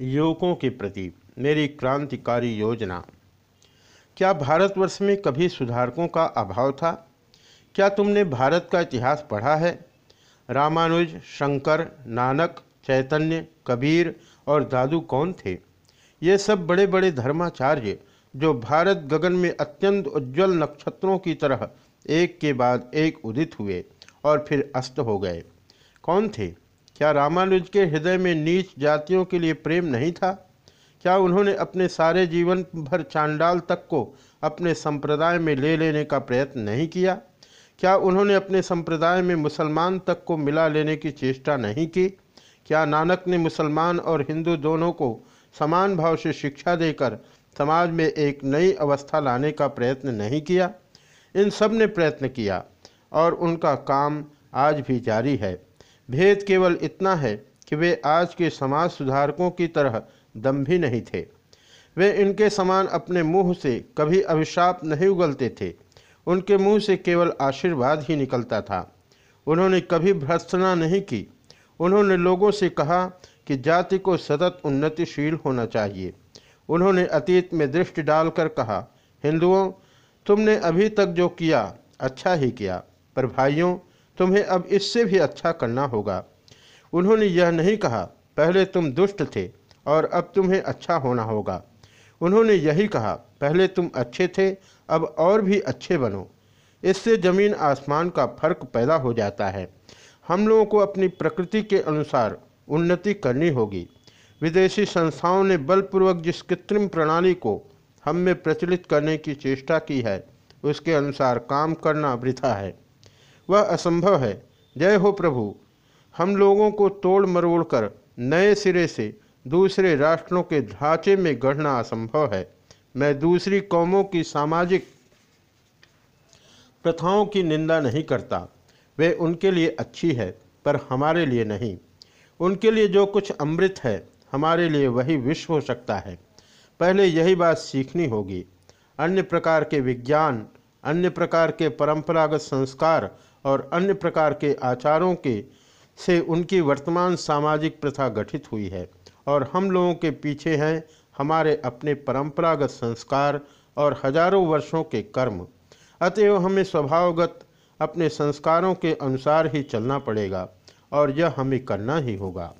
युवकों के प्रति मेरी क्रांतिकारी योजना। क्या भारतवर्ष में कभी सुधारकों का अभाव था? क्या तुमने भारत का इतिहास पढ़ा है? रामानुज, शंकर, नानक, चैतन्य, कबीर और दादू कौन थे? ये सब बड़े बड़े धर्माचार्य जो भारत गगन में अत्यंत उज्जवल नक्षत्रों की तरह एक के बाद एक उदित हुए और फिर अस्त हो गए। कौन थे? क्या रामानुज के हृदय में नीच जातियों के लिए प्रेम नहीं था? क्या उन्होंने अपने सारे जीवन भर चांडाल तक को अपने संप्रदाय में ले लेने का प्रयत्न नहीं किया? क्या उन्होंने अपने संप्रदाय में मुसलमान तक को मिला लेने की चेष्टा नहीं की? क्या नानक ने मुसलमान और हिंदू दोनों को समान भाव से शिक्षा देकर समाज में एक नई अवस्था लाने का प्रयत्न नहीं किया? इन सबने प्रयत्न किया और उनका काम आज भी जारी है। भेद केवल इतना है कि वे आज के समाज सुधारकों की तरह दम्भी नहीं थे। वे इनके समान अपने मुँह से कभी अभिशाप नहीं उगलते थे। उनके मुँह से केवल आशीर्वाद ही निकलता था। उन्होंने कभी भ्रष्टना नहीं की। उन्होंने लोगों से कहा कि जाति को सतत उन्नतिशील होना चाहिए। उन्होंने अतीत में दृष्टि डालकर कहा, हिंदुओं, तुमने अभी तक जो किया अच्छा ही किया। पर भाइयों तुम्हें अब इससे भी अच्छा करना होगा। उन्होंने यह नहीं कहा, पहले तुम दुष्ट थे और अब तुम्हें अच्छा होना होगा। उन्होंने यही कहा, पहले तुम अच्छे थे, अब और भी अच्छे बनो। इससे ज़मीन आसमान का फ़र्क पैदा हो जाता है। हम लोगों को अपनी प्रकृति के अनुसार उन्नति करनी होगी। विदेशी संस्थाओं ने बलपूर्वक जिस कृत्रिम प्रणाली को हम में प्रचलित करने की चेष्टा की है, उसके अनुसार काम करना वृथा है। वह असंभव है। जय हो प्रभु। हम लोगों को तोड़ मरोड़ कर नए सिरे से दूसरे राष्ट्रों के ढांचे में गढ़ना असंभव है। मैं दूसरी कौमों की सामाजिक प्रथाओं की निंदा नहीं करता। वे उनके लिए अच्छी है, पर हमारे लिए नहीं। उनके लिए जो कुछ अमृत है, हमारे लिए वही विश्व हो सकता है। पहले यही बात सीखनी होगी। अन्य प्रकार के विज्ञान अन्य प्रकार के परंपरागत संस्कार और अन्य प्रकार के आचारों के, से उनकी वर्तमान सामाजिक प्रथा गठित हुई है। और हम लोगों के पीछे हैं हमारे अपने परंपरागत संस्कार और हज़ारों वर्षों के कर्म। अतएव हमें स्वभावगत अपने संस्कारों के अनुसार ही चलना पड़ेगा और यह हमें करना ही होगा।